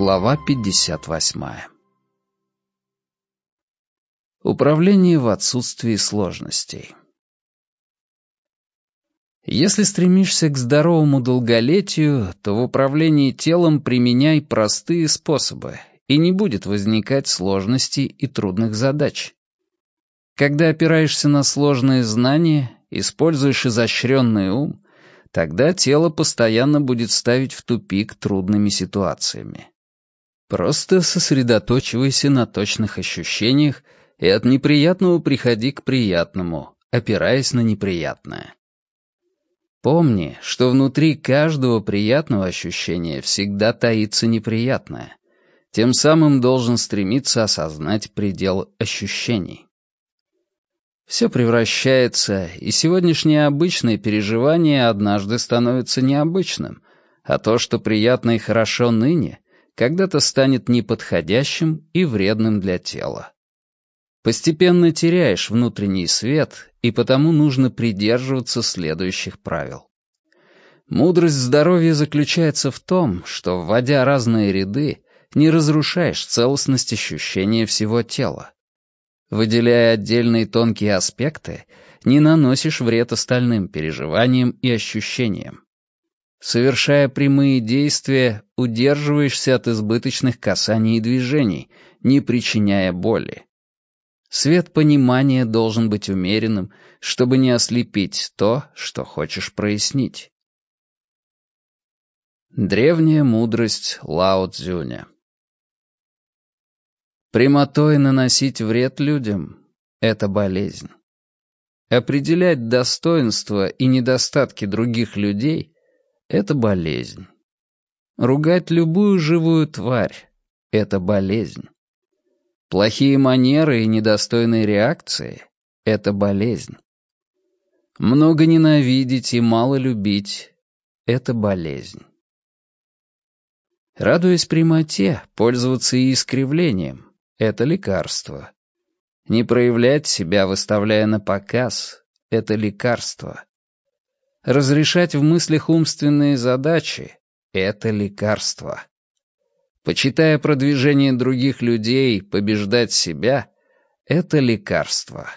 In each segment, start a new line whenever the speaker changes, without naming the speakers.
Глава 58. Управление в отсутствии сложностей. Если стремишься к здоровому долголетию, то в управлении телом применяй простые способы, и не будет возникать сложностей и трудных задач. Когда опираешься на сложные знания, используешь изощренный ум, тогда тело постоянно будет ставить в тупик трудными ситуациями. Просто сосредоточивайся на точных ощущениях и от неприятного приходи к приятному, опираясь на неприятное. Помни, что внутри каждого приятного ощущения всегда таится неприятное. Тем самым должен стремиться осознать предел ощущений. Все превращается, и сегодняшнее обычное переживание однажды становится необычным, а то, что приятно и хорошо ныне, когда-то станет неподходящим и вредным для тела. Постепенно теряешь внутренний свет, и потому нужно придерживаться следующих правил. Мудрость здоровья заключается в том, что, вводя разные ряды, не разрушаешь целостность ощущения всего тела. Выделяя отдельные тонкие аспекты, не наносишь вред остальным переживаниям и ощущениям. Совершая прямые действия, удерживаешься от избыточных касаний и движений, не причиняя боли. Свет понимания должен быть умеренным, чтобы не ослепить то, что хочешь прояснить. Древняя мудрость Лао Цзюня Прямотой наносить вред людям — это болезнь. Определять достоинства и недостатки других людей это болезнь. Ругать любую живую тварь — это болезнь. Плохие манеры и недостойные реакции — это болезнь. Много ненавидеть и мало любить — это болезнь. Радуясь прямоте, пользоваться и искривлением — это лекарство. Не проявлять себя, выставляя на показ — это лекарство. Разрешать в мыслях умственные задачи — это лекарство. Почитая продвижение других людей, побеждать себя — это лекарство.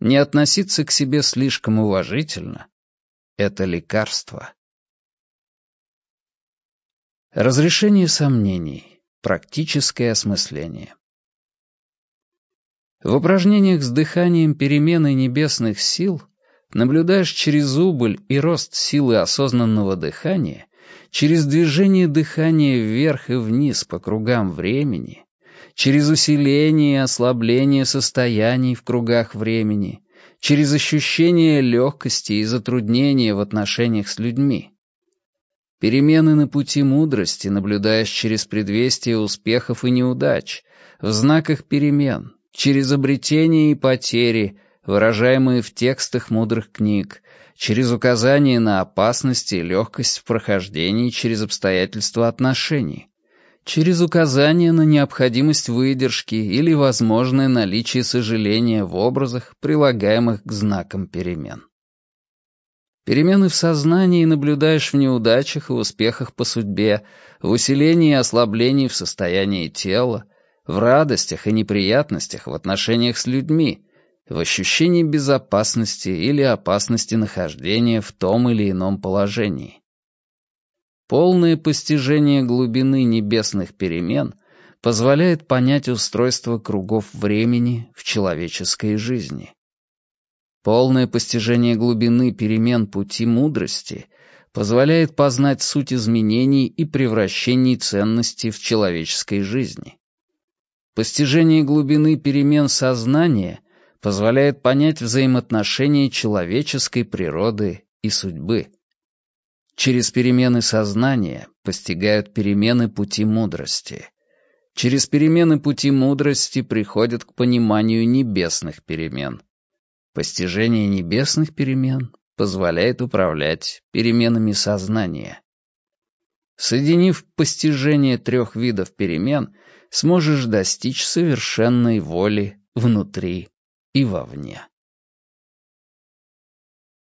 Не относиться к себе слишком уважительно — это лекарство. Разрешение сомнений. Практическое осмысление. В упражнениях с дыханием перемены небесных сил наблюдаешь через убыль и рост силы осознанного дыхания, через движение дыхания вверх и вниз по кругам времени, через усиление и ослабление состояний в кругах времени, через ощущение легкости и затруднения в отношениях с людьми. Перемены на пути мудрости наблюдаешь через предвестие успехов и неудач, в знаках перемен, через обретение и потери — выражаемые в текстах мудрых книг, через указание на опасность и легкость в прохождении через обстоятельства отношений, через указание на необходимость выдержки или возможное наличие сожаления в образах, прилагаемых к знакам перемен. Перемены в сознании наблюдаешь в неудачах и успехах по судьбе, в усилении и ослаблении в состоянии тела, в радостях и неприятностях в отношениях с людьми, в ощущении безопасности или опасности нахождения в том или ином положении. Полное постижение глубины небесных перемен позволяет понять устройство кругов времени в человеческой жизни. Полное постижение глубины перемен пути мудрости позволяет познать суть изменений и превращений ценностей в человеческой жизни. Постижение глубины перемен сознания — позволяет понять взаимоотношения человеческой природы и судьбы. Через перемены сознания постигают перемены пути мудрости. Через перемены пути мудрости приходят к пониманию небесных перемен. Постижение небесных перемен позволяет управлять переменами сознания. Соединив постижение трех видов перемен, сможешь достичь совершенной воли внутри и вовне.